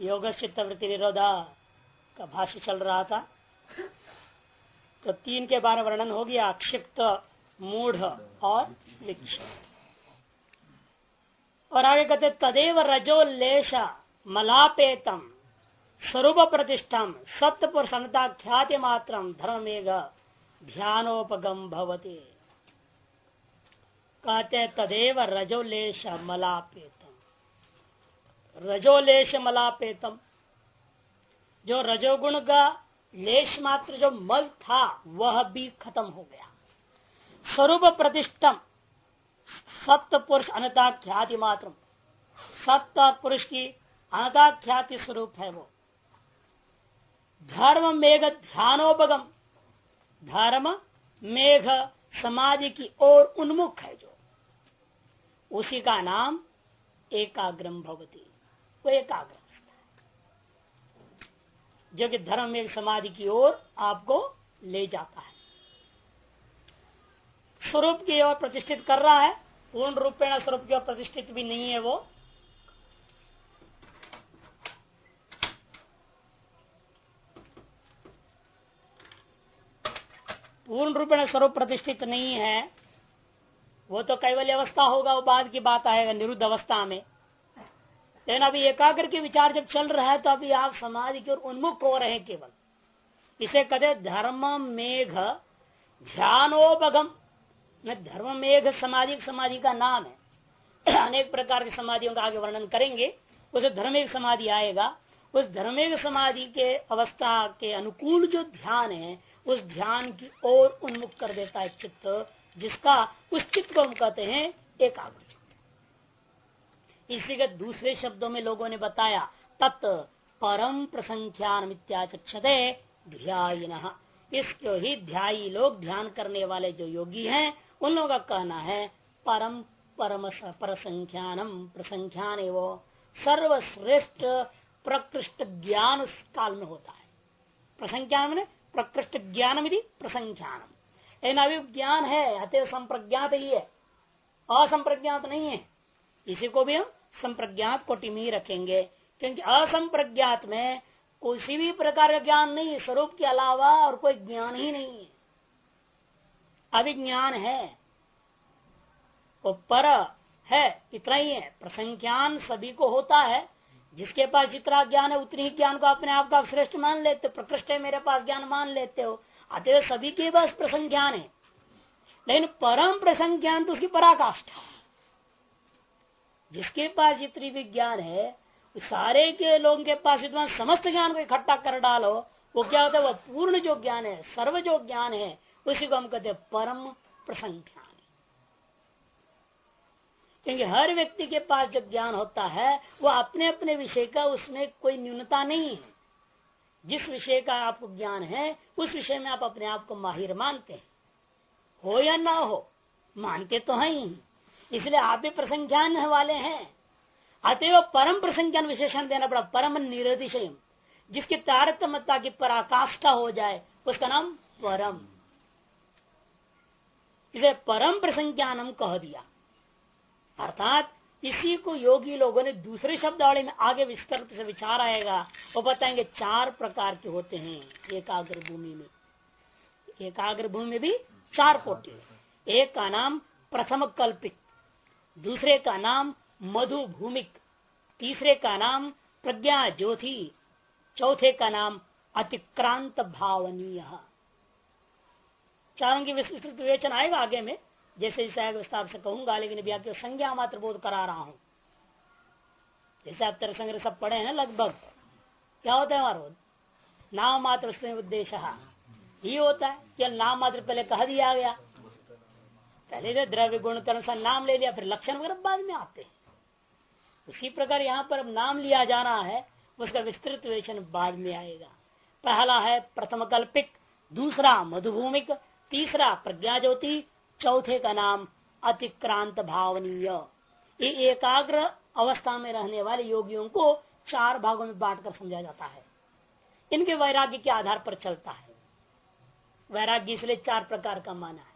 योग चित्तवृत्ति निरोधा का भाष्य चल रहा था। तो तीन के बारे वर्णन हो गया, क्षिप्त, मूढ़ और विक्षिप्त। और आगे कहते तदेव रजो लेश मलापेतम स्वरूप प्रतिष्ठम सत्य पुरुषता ख्याति मात्र धर्मेघ ध्यानोपगम भवते। कहते तदेव रजोलेश मलापेतम। रजोलेश मलापेतम जो रजोगुण का लेश मात्र जो मल था, वह भी खत्म हो गया। स्वरूप प्रतिष्ठम सप्त पुरुष अनता ख्याति मात्र सप्त पुरुष की अनता ख्याति स्वरूप है वो। धर्म मेघ ध्यानोपगम। धर्म मेघ समाधि की ओर उन्मुख है जो। उसी का नाम एकाग्रम भवती। वो एकाग्र जो कि धर्म में समाधि की ओर आपको ले जाता है। स्वरूप की ओर प्रतिष्ठित कर रहा है, पूर्ण रूपेण स्वरूप की ओर प्रतिष्ठित भी नहीं है वो। पूर्ण रूपेण स्वरूप प्रतिष्ठित नहीं है, वो तो कैवल्य अवस्था होगा, वो बाद की बात आएगा, निरुद्ध अवस्था में। लेकिन अभी एकाग्र के विचार जब चल रहा है तो अभी आप समाधि की ओर उन्मुख हो रहे हैं केवल। इसे कहते धर्म मेघ ध्यानोपगम। धर्म मेघ समाधि समाधि का नाम है। अनेक प्रकार की समाधियों का आगे वर्णन करेंगे। उसे धर्मेघ समाधि आएगा। उस धर्मेघ समाधि के अवस्था के अनुकूल जो ध्यान है, उस ध्यान की ओर उन्मुख कर देता है चित्त, जिसका उस चित्त को हम कहते हैं एकाग्र। इसी के दूसरे शब्दों में लोगों ने बताया, तत् परम प्रसंख्यान मित्याचक्षते ध्यान इसको ही ध्यायी लोग ध्यान करने वाले जो योगी हैं, उन लोगों का कहना है, परम परम परसंख्यानम प्रसंख्यान वो सर्वश्रेष्ठ प्रकृष्ट ज्ञान उस काल में होता है। प्रसंख्यान में प्रकृष्ट ज्ञान विधि प्रसंख्यानम। लेकिन अभी ज्ञान है, अतः संप्रज्ञात ही है। असंप्रज्ञात नहीं है। इसी को भी हम संप्रज्ञात कोटि में ही रखेंगे। क्योंकि असंप्रज्ञात में किसी भी प्रकार का ज्ञान नहीं है स्वरूप के अलावा और कोई ज्ञान ही नहीं है। अभिज्ञान है। वो पर है, इतना ही है। प्रसंख्यान सभी को होता है। जिसके पास जितना ज्ञान है, उतनी ही ज्ञान को अपने आप का श्रेष्ठ मान लेते हो, प्रकृष्ट है, मेरे पास ज्ञान मान लेते हो। अतः सभी के पास प्रसंख्यान है। लेकिन परम प्रसंख्यान तो उसकी पराकाष्ठा जिसके पास जितनी भी ज्ञान है, सारे के लोगों के पास इतना समस्त ज्ञान को इकट्ठा कर डालो, वो क्या होता है, वो पूर्ण जो ज्ञान है, सर्व जो ज्ञान है, उसी को हम कहते परम प्रसंख्यान। क्योंकि हर व्यक्ति के पास जब ज्ञान होता है, वो अपने अपने विषय का उसमें कोई न्यूनता नहीं है। जिस विषय का आपको ज्ञान है, उस विषय में आप अपने आप को माहिर मानते हैं। हो या ना हो, मानते तो है ही। इसलिए आप भी प्रसंख्यान वाले हैं। अतएव परम प्रसंख्यान विशेषण देना पड़ा, परम निरतिशय जिसकी तारतमता की पराकाष्ठा हो जाए, उसका नाम परम। इसे परम प्रसंख्यानम कह दिया। अर्थात इसी को योगी लोगों ने दूसरे शब्दावली में आगे विस्तृत से विचार आएगा, वो बताएँगे चार प्रकार के होते हैं एकाग्र भूमि में। एकाग्र भूमि में भी चार कोटि। एक का नाम प्रथम कल्पित। दूसरे का नाम मधु भूमिक तीसरे का नाम प्रज्ञा ज्योति, चौथे का नाम अतिक्रांत भावनीय। चारों की विस्तृत विवेचन आएगा आगे में, जैसे जैसे विस्तार से कहूँगा, लेकिन अभी आपके संज्ञा मात्र बोध करा रहा हूँ। जैसे आप तेरे संग्रह सब पढ़े हैं लगभग, क्या होता है हमारा नाम मात्र उद्देश्य। ही होता है कि नाम मात्र पहले कह दिया गया? पहले तो द्रव्य गुण कर्म सा नाम ले लिया, फिर लक्षण वगैरह बाद में आते हैं। उसी प्रकार यहाँ पर नाम लिया जा रहा है, उसका विस्तृत विवेचन बाद में आएगा। पहला है प्रथम कल्पिक, दूसरा मधुभूमिक, तीसरा प्रज्ञा ज्योति, चौथे का नाम अतिक्रांत भावनीय। ये एकाग्र अवस्था में रहने वाले योगियों को चार भागों में बांटकर समझा जाता है। इनके वैराग्य के आधार पर चलता है। वैराग्य इसलिए चार प्रकार का माना है।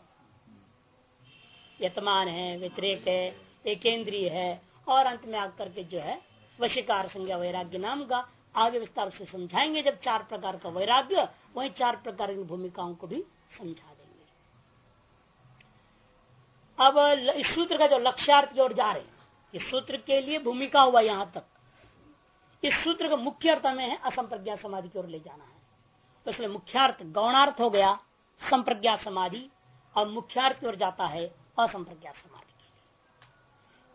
यतमान है, व्यतिरेक है, एकेंद्रीय है, और अंत में आकर के जो है, वशिकार संज्ञा वैराग्य नाम का आगे विस्तार से समझाएँगे। जब चार प्रकार का वैराग्य, वही चार प्रकार की भूमिकाओं को भी समझा देंगे। अब इस सूत्र का जो लक्ष्यार्थ की ओर जा रहे हैं, इस सूत्र के लिए भूमिका हुआ यहाँ तक। इस सूत्र का मुख्य अर्थ में है असंप्रज्ञा समाधि की ओर ले जाना है। तो इसलिए मुख्यार्थ गौणार्थ हो गया, संप्रज्ञा समाधि, और मुख्यार्थ की ओर जाता है असंप्रज्ञा समाधि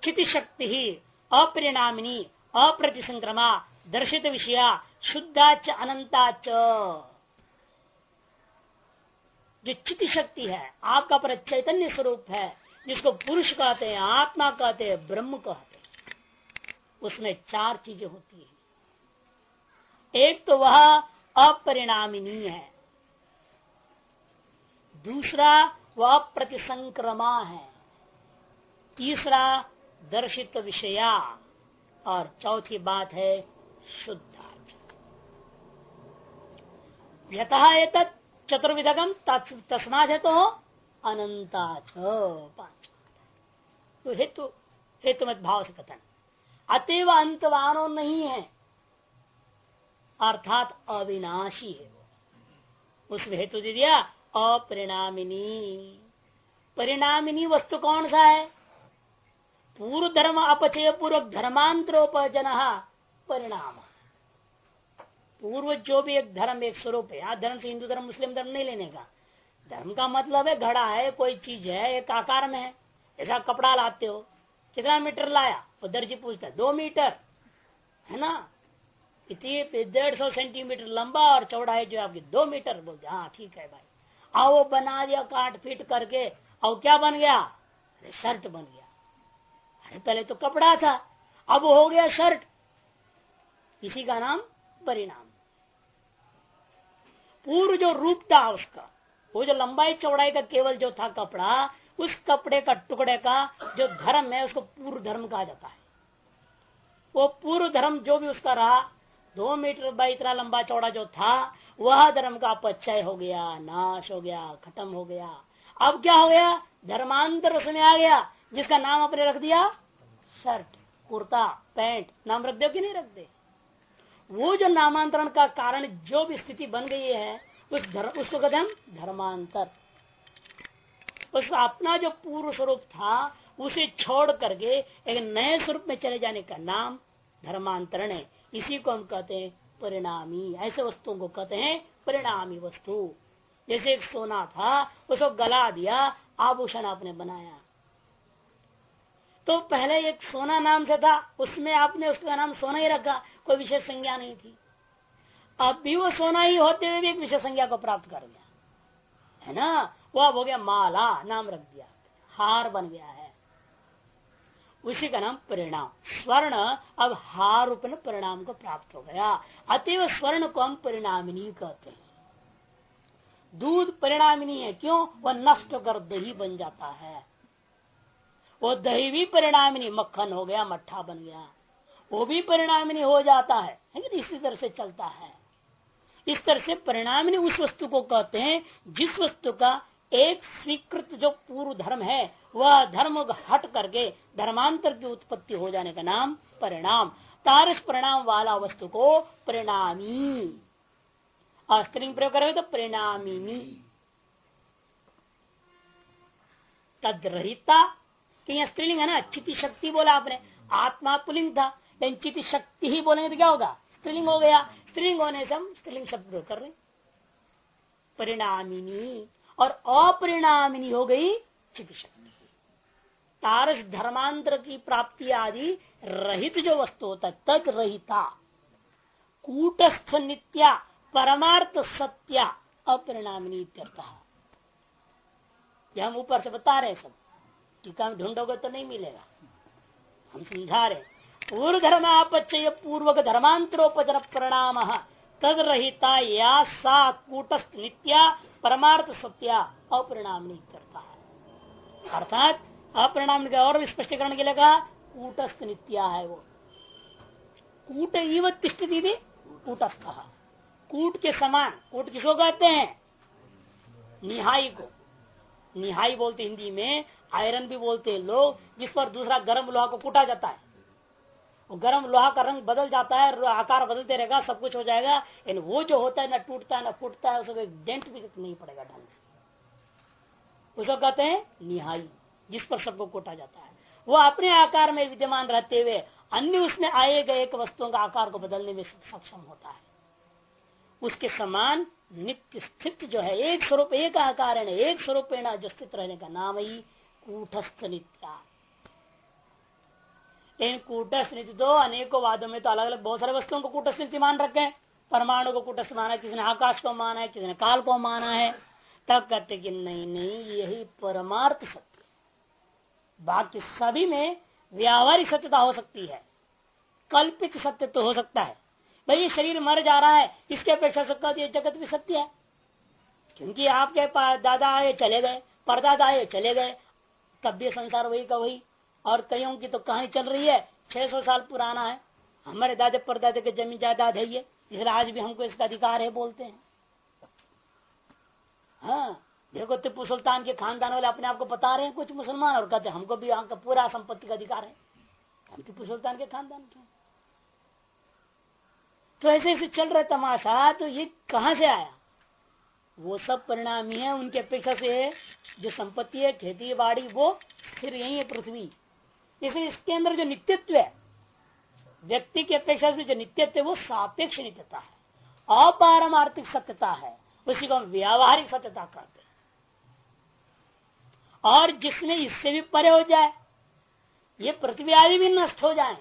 चिति शक्ति ही अपरिणामिनी, अप्रतिसंक्रमा दर्शित विषया शुद्धाच अनंताच जो चिति शक्ति है, आपका पर चैतन्य स्वरूप है, जिसको पुरुष कहते हैं, आत्मा कहते हैं, ब्रह्म कहते हैं, उसमें चार चीज़ें होती है। एक तो वह अपरिणामिनी है। दूसरा वह प्रतिसंक्रमा है। तीसरा दर्शित विषया और चौथी बात है शुद्धा यथा चतुर्विधगम तस्मा है तो अनंता पाँच तो हेतु हेतु मत भाव से कथन। अतएव अंतवानो नहीं है। अर्थात अविनाशी है वो। उसमें हेतु दे दिया अपरिणामिनी। परिणामिनी वस्तु कौन सा है? पूर्व धर्म अपचय पूर्वक धर्मांतरोपजन परिणाम। पूर्व जो भी एक धर्म, एक स्वरूप है, धर्म से हिंदू धर्म, मुस्लिम धर्म नहीं लेने का। धर्म का मतलब है घड़ा है, कोई चीज़ है, एक आकार में है। ऐसा कपड़ा लाते हो, कितना मीटर लाया? वो दर्जी पूछता है, दो मीटर। है ना? इतनी डेढ़ सौ सेंटीमीटर लंबा और चौड़ा है जो आपकी दो मीटर। बोलते हाँ ठीक है भाई। आओ वो बना दिया काट फिट करके। और क्या बन गया? अरे, शर्ट बन गया। अरे, पहले तो कपड़ा था, अब हो गया शर्ट। इसी का नाम परिणाम। पूर्व जो रूप था उसका, वो जो लंबाई चौड़ाई का केवल जो था कपड़ा, उस कपड़े का टुकड़े का जो धर्म है, उसको पूर्व धर्म कहा जाता है। वो पूर्व धर्म जो भी उसका रहा दो मीटर बाई इतना लंबा चौड़ा जो था, वह धर्म का अपचय हो गया, नाश हो गया, खत्म हो गया। अब क्या हो गया? धर्मांतर उसमें आ गया, जिसका नाम अपने रख दिया, शर्ट, कुर्ता, पैंट, नाम रख दो कि नहीं रख दे? वो जो नामांतरण का कारण, जो भी स्थिति बन गई है, उस धर्म उसको कहते हम धर्मांतर। उसका अपना जो पूर्व स्वरूप था, उसे छोड़ करके एक नए स्वरूप में चले जाने का नाम धर्मांतरण है। इसी को हम कहते हैं परिणामी। ऐसे वस्तुओं को कहते हैं परिणामी वस्तु। जैसे एक सोना था, उसको गला दिया, आभूषण आपने बनाया। तो पहले एक सोना नाम से था, उसमें आपने उसका नाम सोना ही रखा, कोई विशेष संज्ञा नहीं थी। अब भी वो सोना ही होते हुए भी एक विशेष संज्ञा को प्राप्त कर गया। है ना? वो अब हो गया माला, नाम रख दिया। हार बन गया है। उसी का नाम परिणाम। स्वर्ण अब हार परिणाम को प्राप्त हो गया। अतएव स्वर्ण को हम परिणामिनी कहते हैं। दूध परिणामिनी है, क्यों? वह नष्ट कर दही बन जाता है। वो दही भी परिणामिनी, मक्खन हो गया, मट्ठा बन गया। वो भी परिणामिनी हो जाता है। इसी तरह से चलता है। इस तरह से परिणामिनी उस वस्तु को कहते हैं, जिस वस्तु का एक स्वीकृत जो पूर्व धर्म है, वह धर्म हट करके धर्मांतर की उत्पत्ति हो जाने का नाम परिणाम। तारस परिणाम वाला वस्तु को परिणामी। और स्त्रीलिंग प्रयोग करेंगे तो परिणामिनी। तदरहिता। कि स्त्रीलिंग है ना चिति शक्ति बोला आपने। आत्मा पुलिंग था, लेकिन चिति शक्ति ही बोलेंगे तो क्या होगा? स्त्रीलिंग हो गया। स्त्रीलिंग होने से हम स्त्रीलिंग शब्द कर रहे परिणामिनी। और अपरिणामिनी हो गई चित शक्ति तारस धर्मांतर की प्राप्ति आदि रहित जो वस्तु होता है, तद रहिता। कूटस्थ नित्या, परमार्थ सत्या, अपरिणामिनी यह हम ऊपर से बता रहे सब। टीका हम ढूंढोगे तो नहीं मिलेगा। हम समझा रहे पूर्व धर्म धर्मापचय पूर्वक धर्मांतरोपचर परिणाम। तद रहिता या सा कूटस्थ नित्या परमार्थ सत्या अपरिणाम करता है। अर्थात अपरिणाम का और स्पष्टीकरण के लिए कहा, कूटस्थ नित्या है वो। कूट इव तिष्ट दीदी कूटस्थ। कूट के समान, कूट किसको कहते हैं? निहाई को। निहाई बोलते हिंदी में, आयरन भी बोलते हैं लोग, जिस पर दूसरा गर्म लोहा को कूटा जाता है। गर्म लोहा का रंग बदल जाता है आकार बदलते रहेगा, सब कुछ हो जाएगा। लेकिन वो जो होता है, ना टूटता है ना फूटता है उसको डेंट भी नहीं पड़ेगा ढंग से। उसको कहते हैं निहाई, जिस पर सबको कोटा जाता है। वो अपने आकार में विद्यमान रहते हुए, अन्य उसमें आए गए वस्तुओं का आकार को बदलने में सक्षम होता है। उसके समान नित्य स्थित जो है, एक स्वरूप, एक आकार है ना एक स्वरूप जो स्थित रहने का नाम ही कूटस्थ नित्या। लेकिन कूटस्थ नीति तो अनेकों वादों में तो अलग अलग बहुत सारे वस्तुओं को कूटस्थ नीति मान रखे हैं। परमाणु को कूटस्थ माना किसी ने आकाश को माना है, किसी ने काल को माना है। तब कहते कि नहीं नहीं, यही परमार्थ सत्य बाकी सभी में व्यावहारिक सत्यता हो सकती है। कल्पित सत्य तो हो सकता है। भाई, ये शरीर मर जा रहा है, इसके अपेक्षा से ये जगत भी सत्य है। क्योंकि आपके दादा आए, चले गए, परदादा आए, चले गए, तब भी संसार वही का वही। और कईयों की तो कहानी चल रही है। छह सौ साल पुराना है। हमारे दादे, परदादे के ज़मीन जायदाद है ये। इसलिए आज भी हमको इसका अधिकार है बोलते हैं। हाँ देखो टिप्पू सुल्तान के खानदान वाले अपने आप को बता रहे हैं कुछ मुसलमान और कहते हमको भी का पूरा संपत्ति का अधिकार है। हम टिप्पू सुल्तान के खानदान के तो ऐसे ऐसे चल रहा तमाशा। तो ये कहाँ से आया? वो सब परिणामी है उनके अपेक्षा से। जो संपत्ति है, खेती, बाड़ी, वो फिर यही है पृथ्वी। इसलिए इसके अंदर जो नित्यत्व है, व्यक्ति की अपेक्षा से जो नित्यत्व है, वो सापेक्ष नित्यता है। अपारमार्थिक सत्यता है, उसी को हम व्यावहारिक सत्यता कहते हैं। और जिसमें इससे भी परे हो जाए, ये पृथ्वी आदि भी नष्ट हो जाए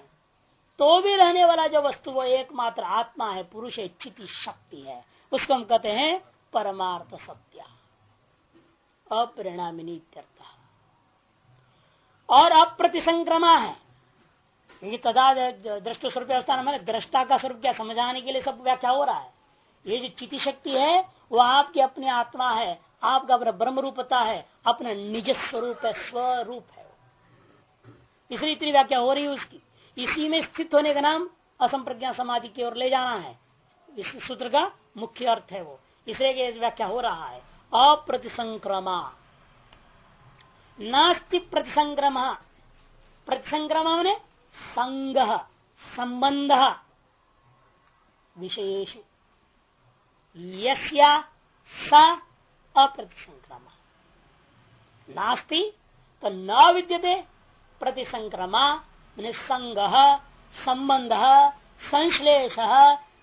तो भी रहने वाला जो वस्तु, वो एकमात्र आत्मा है, पुरुष है चिति शक्ति है। उसको हम कहते हैं परमार्थ सत्या। अपरिणामिनी और अप्रतिसंक्रमा है। ये कदा दृष्ट स्वरूप अवस्थान दृष्टा का स्वरूप क्या, समझाने के लिए सब व्याख्या हो रहा है। ये जो चिति शक्ति है, वो आपकी अपनी आत्मा है, आपका अपना ब्रह्म रूपता है, अपना निज स्वरूप है स्वरूप है इसलिए इतनी व्याख्या हो रही है उसकी। इसी में स्थित होने का नाम असंप्रज्ञा समाधि की ओर ले जाना है। इस सूत्र का मुख्य अर्थ है वो। इसलिए व्याख्या हो रहा है। अप्रतिसंक्रमा। नास्ति प्रतिसंक्रम प्रतिसंक्रम ने संग, संबंध। विशेष। यस्या स अप्रतिसंक्रम नास्ति तो न विद्यते प्रतिसंक्रमा संग, संबंध, संश्लेष,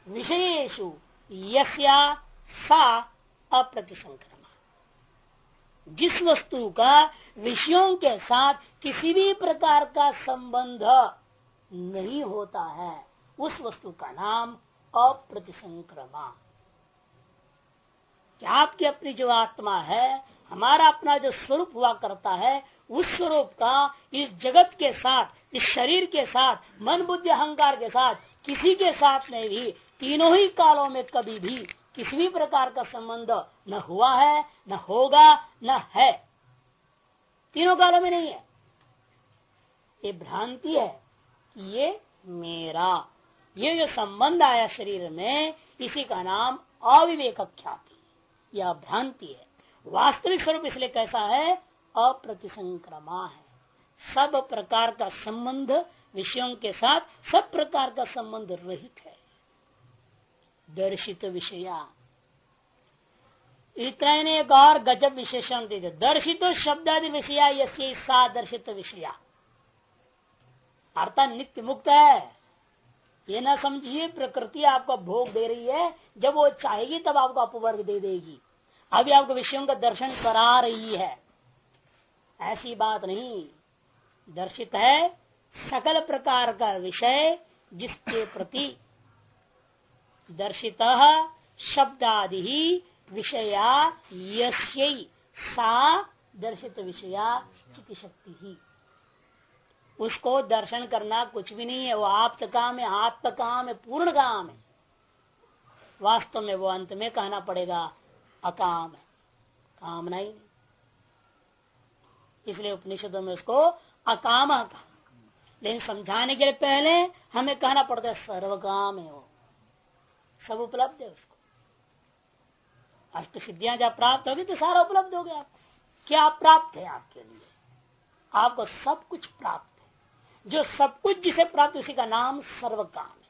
विशेषु। यस्या सा अप्रतिसंक्रमा जिस वस्तु का विषयों के साथ किसी भी प्रकार का संबंध नहीं होता है, उस वस्तु का नाम अप्रतिसंक्रमा। क्या आपकी अपनी जो आत्मा है, हमारा अपना जो स्वरूप हुआ करता है, उस स्वरूप का इस जगत के साथ, इस शरीर के साथ, मन बुद्धि अहंकार के साथ, किसी के साथ नहीं भी तीनों ही कालों में कभी भी किसी भी प्रकार का संबंध न हुआ है, न होगा, न है। तीनों कालों में नहीं है। ये भ्रांति है कि ये मेरा, ये जो संबंध आया शरीर में, इसी का नाम अविवेक ख्याति। यह भ्रांति है। वास्तविक स्वरूप इसलिए कैसा है? अप्रतिसंक्रमा है। सब प्रकार का संबंध विषयों के साथ, सब प्रकार का संबंध रहित है। दर्शित विषया। इतना एक और गजब विशेषण दे दर्शित शब्दादि विषया यसे सा दर्शित विषया। अर्थात नित्य मुक्त है। ये ना समझिए, प्रकृति आपको भोग दे रही है। जब वो चाहेगी, तब आपको अपवर्ग दे देगी। अभी आपको विषयों का दर्शन करा रही है। ऐसी बात नहीं। दर्शित है सकल प्रकार का विषय जिसके प्रति दर्शित शब्दादि विषया यश्य सा दर्शित विषया चिति शक्ति ही उसको दर्शन करना कुछ भी नहीं है, वो आप काम है आत्म काम है, पूर्ण काम है। वास्तव में वो अंत में कहना पड़ेगा, अकाम है। कामना ही नहीं। इसलिए उपनिषदों में उसको अकाम लेकिन समझाने के लिए पहले हमें कहना पड़ता है सर्व काम है वो। सब उपलब्ध है उसको। अष्ट सिद्धियाँ जब प्राप्त होगी तो सारा उपलब्ध हो गया। क्या प्राप्त है आपके लिए? आपको सब कुछ प्राप्त है। जो सब कुछ जिसे प्राप्त उसी का नाम सर्व काम है।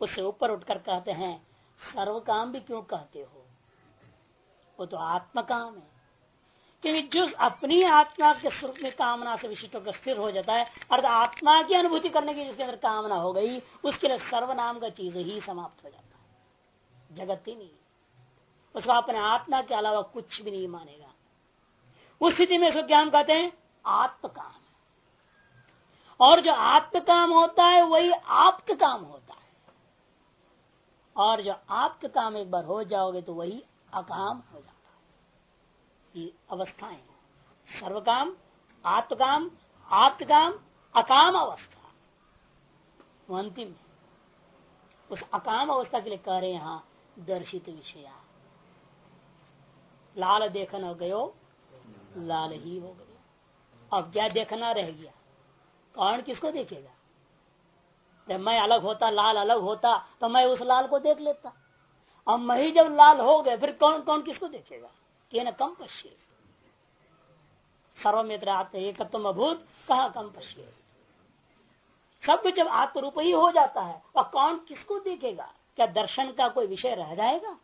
उससे ऊपर उठकर कहते हैं सर्व काम भी क्यों कहते हो? वो तो आत्मकाम है। क्योंकि जो अपनी आत्मा के स्वरूप में कामना से विशिष्ट होकर स्थिर हो जाता है, अर्थात आत्मा की अनुभूति करने की जिसके अंदर कामना हो गई, उसके लिए सर्वनाम का चीज़ ही समाप्त हो जाता है। जगत ही नहीं। उसको अपने आत्मा के अलावा कुछ भी नहीं मानेगा। उस स्थिति में उसको क्या हम कहते हैं? आत्मकाम। और जो आत्म काम होता है, वही आप काम होता है। और जो आप काम एक बार हो जाओगे तो वही अकाम हो ये अवस्थाएँ। सर्वकाम आत्मकाम आत्मकाम अकाम अवस्था। वो अंतिम है। उस अकाम अवस्था के लिए कह रहे यहाँ दर्शित विषया। लाल देखना गयो, लाल ही हो गया। अब क्या देखना रह गया? कौन किसको देखेगा? जब मैं अलग होता, लाल अलग होता तो मैं उस लाल को देख लेता। अब मैं ही जब लाल हो गए फिर कौन कौन किसको देखेगा? के न कम पश्य सर्वमित्र आत्म एकत्व अभूत कहा कम पश्य सब जब आत्मरूप ही हो जाता है और कौन किसको देखेगा? क्या दर्शन का कोई विषय रह जाएगा?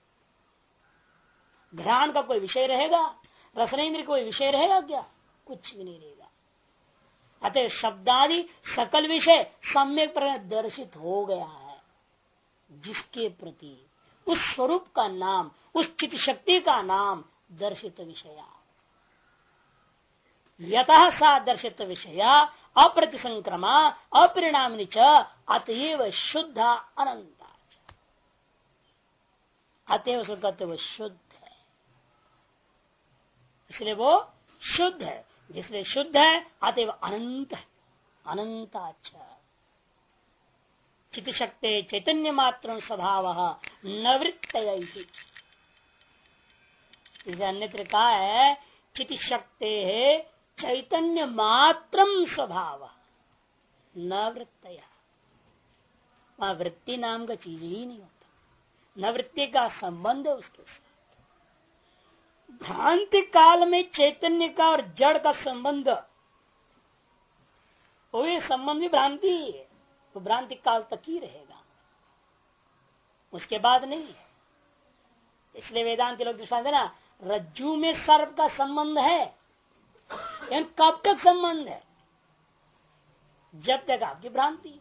ध्यान का कोई विषय रहेगा? रसनेन्द्र कोई विषय रहेगा क्या? कुछ भी नहीं रहेगा। अतः शब्दादि सकल विषय सम्यक पर दर्शित हो गया है। जिसके प्रति? उस स्वरूप का नाम, उस चित शक्ति का नाम दर्शित विषया यत सा दर्शित विषया अप्रतिसंक्रमा अपरिणामी च अतएव शुद्ध अनंत अतएव उसको शुद्ध है इसलिए वो शुद्ध है। जिसलिए शुद्ध है अतएव अनंत है। अनंत अच्छा चित शक्ति चैतन्य मात्र स्वभाव न वृत्त इसे अन्यत्र कहा है चित शक्ति है, चैतन्य मात्र स्वभाव। न वृत्त वहाँ वृत्ति नाम का चीज़ ही नहीं होता। न वृत्ति का संबंध है उसके साथ। भ्रांति काल में चैतन्य का और जड़ का संबंध, वो ये संबंध भी भ्रांति ही है। तो भ्रांति काल तक ही रहेगा। उसके बाद नहीं है। इसलिए वेदांत लोग दृष्टान ना रज्जू में सर्प का संबंध है? यानी कब तक संबंध है? जब तक आपकी भ्रांति।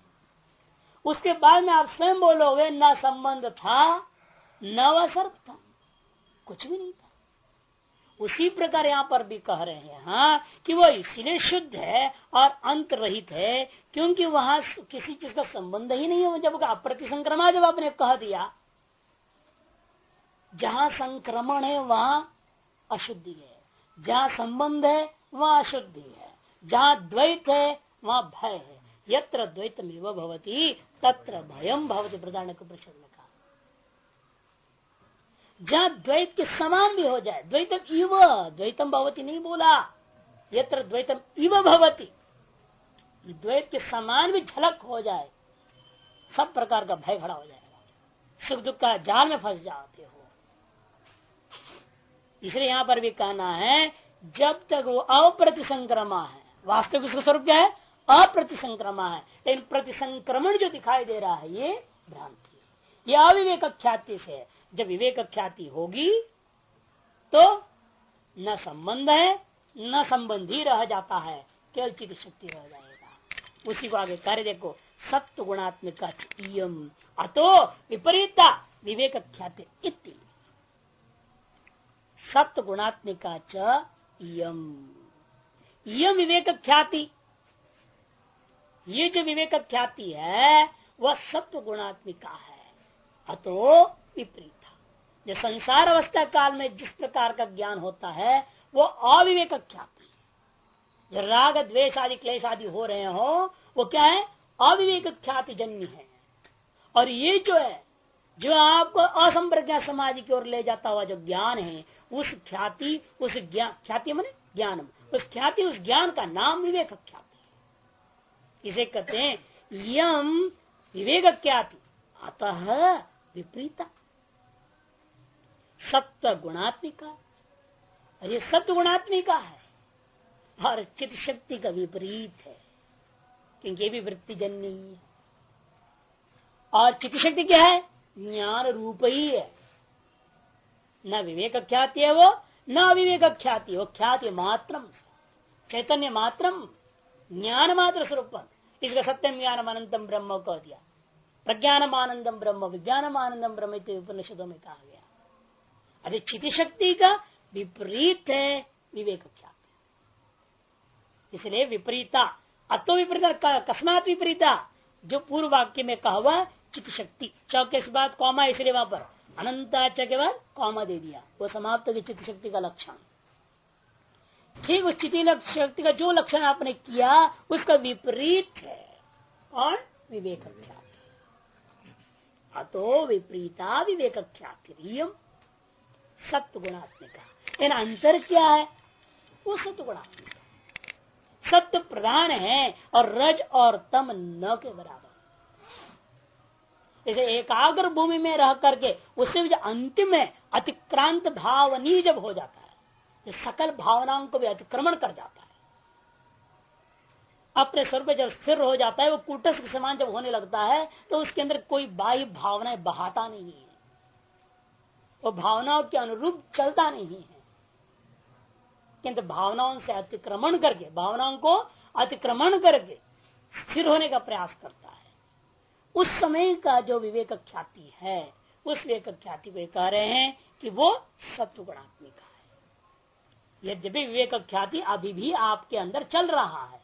उसके बाद में आप स्वयं बोलोगे, न संबंध था, न वह सर्प था। कुछ भी नहीं था। उसी प्रकार यहाँ पर भी कह रहे हैं हाँ कि वो इसलिए शुद्ध है और अंत रहित है, क्योंकि वहाँ किसी चीज़ का संबंध ही नहीं है। जब अप्रति संक्रमा जब आपने कह दिया जहाँ संक्रमण है, वहाँ अशुद्धि है। जहाँ संबंध है, वहाँ अशुद्धि है। जहाँ द्वैत है, वहाँ भय है। यत्र द्वैतमेव भवती, तत्र भयम भवती, प्रधान को प्रचंड जहाँ द्वैत के समान भी हो जाए, द्वैतम इव, द्वैतम भवती नहीं बोला। यत्र द्वैतम इव भवती। द्वैत के समान भी झलक हो जाए, सब प्रकार का भय खड़ा हो जाएगा। सुख दुख का जाल में फंस जाते हो। इसलिए यहाँ पर भी कहना है, जब तक वो अप्रतिसंक्रमा है, वास्तविक उसका स्वरूप क्या है? अप्रतिसंक्रमा है। लेकिन प्रतिसंक्रमण जो दिखाई दे रहा है, ये भ्रांति ये अविवेक ख्याति से है। जब विवेक ख्याति होगी तो न संबंध है, न संबंधी रह जाता है, केवल चित शक्ति रह जाएगा। उसी को आगे कार्य देखो। सत्य गुणात्मिक अतो विपरीता विवेक ख्याति इति। सत्य गुणात्मिका चम यम विवेक ख्याति ये जो विवेक ख्याति है, वह सत्व गुणात्मिका है। अतो विपरीत। जो संसार अवस्था काल में जिस प्रकार का ज्ञान होता है, वो अविवेक ख्याति जो राग, द्वेष आदि, क्लेश आदि हो रहे हो, वो क्या है? अविवेक ख्याति जन्य है। और ये जो है जो आपको असंप्रज्ञा समाज की ओर ले जाता हुआ जो ज्ञान है, उस ख्याति, उस ज्ञान ख्याति मैंने ज्ञान। उस ख्याति, उस ज्ञान का नाम विवेक ख्याति। इसे कहते हैं, यम विवेक ख्याति। अतः विपरीता। सत्व गुणात्मिका। और ये सत्व गुणात्मिका है। और चित शक्ति का विपरीत है। क्योंकि ये भी वृत्ति जन नहीं है। और चित्त शक्ति क्या है? ज्ञान रूप ही। है न विवेक ख्याति है वो, न अविवेक ख्याति वो ख्याति मात्रम, चैतन्य मात्रम, ज्ञान मात्र स्वरूप इसका सत्यम ज्ञान अनंतम ब्रह्म कह दिया। प्रज्ञानम आनंदम ब्रह्म, विज्ञानम आनंदम ब्रह्म उपनिषदों में कहा गया। अरे चिति शक्ति का विपरीत है विवेक ख्याति। इसलिए विपरीता, अतो विपरीता कस्मात विपरीता, जो पूर्व वाक्य में कहा हुआ चित्त शक्ति। चौक के बाद कौमा इसलिए वहाँ पर। अनंता के बाद कौमा दे दिया वो समाप्त की चित्त शक्ति का लक्षण। ठीक उस चिति शक्ति का जो लक्षण आपने किया, उसका विपरीत है। और विवेक ख्याति। अतो विपरीता विवेक ख्याति। सत्य गुणात्मिका। इन अंतर क्या है? वो सत्य गुणात्मिका। सत्य प्रधान है और रज और तम न के बराबर। जैसे एकाग्र भूमि में रह करके उससे भी अंतिम में अतिक्रांत भावनी जब हो जाता है सकल भावनाओं को भी अतिक्रमण कर जाता है। अपने स्वर पे जब स्थिर हो जाता है, वो कुटस के समान जब होने लगता है तो उसके अंदर कोई बाह्य भावनाएँ बहाता नहीं है। वो भावनाओं के अनुरूप चलता नहीं है। किंतु भावनाओं से अतिक्रमण करके, भावनाओं को अतिक्रमण करके स्थिर होने का प्रयास करता है। उस समय का जो विवेक ख्याति है, उस विवेक ख्याति को कह रहे हैं कि वो सत्व गुणात्मिका है। यद्यपि विवेक ख्याति अभी भी आपके अंदर चल रहा है,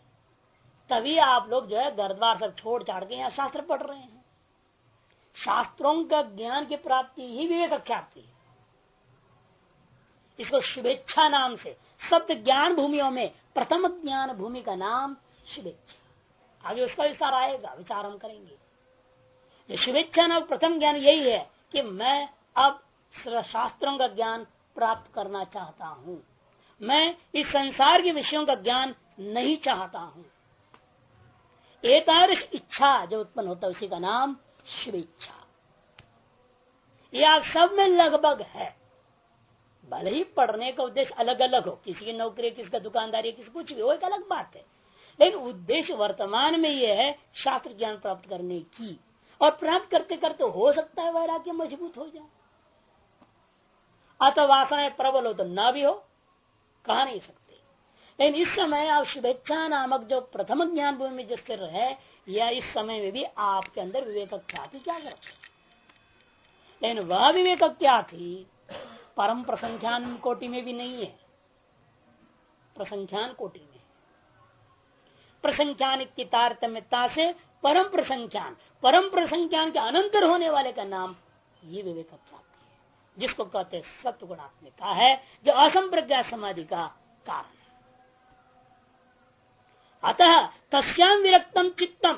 तभी आप लोग जो है दरद्वार सब छोड़ छाड़ के यहाँ शास्त्र पढ़ रहे हैं। शास्त्रों का ज्ञान की प्राप्ति ही विवेक ख्याति है। इसको शुभेच्छा नाम से, सप्त ज्ञान भूमियों में प्रथम ज्ञान भूमि का नाम शुभेच्छा। आगे उसका विस्तार आएगा, विचार हम करेंगे। शुभेच्छा नाम प्रथम ज्ञान यही है कि मैं अब शास्त्रों का ज्ञान प्राप्त करना चाहता हूँ। मैं इस संसार के विषयों का ज्ञान नहीं चाहता हूँ। एकादश इच्छा जो उत्पन्न होता है, उसी का नाम शुभेच्छा। यह सब में लगभग है। भले ही पढ़ने का उद्देश्य अलग अलग हो, किसी की नौकरी किसका दुकानदारी, किसी कुछ भी वो एक अलग बात है। लेकिन उद्देश्य वर्तमान में यह है शास्त्र ज्ञान प्राप्त करने की। और प्राप्त करते करते हो सकता है वैराग्य मज़बूत हो जाए। अतः वासनाएँ प्रबल हो तो ना भी हो, कहा नहीं सकते। लेकिन इस समय आप शुभेच्छा नामक जो प्रथम ज्ञान भूमि में जो स्थिर है या इस समय में भी आपके अंदर विवेक ख्याति क्या करते लेकिन वह विवेक थी परम प्रसंख्यान कोटि में भी नहीं है। प्रसंख्यान कोटि में। प्रसंख्यान की तारतम्यता से परम प्रसंख्यान। परम प्रसंख्यान के अनंतर होने वाले का नाम ये विवेक प्राप्ति है, जिसको कहते हैं सत्य गुणात्मिका है, जो असंप्रज्ञा समाधि का कारण है। अतः तस्याम विरक्तम चित्तम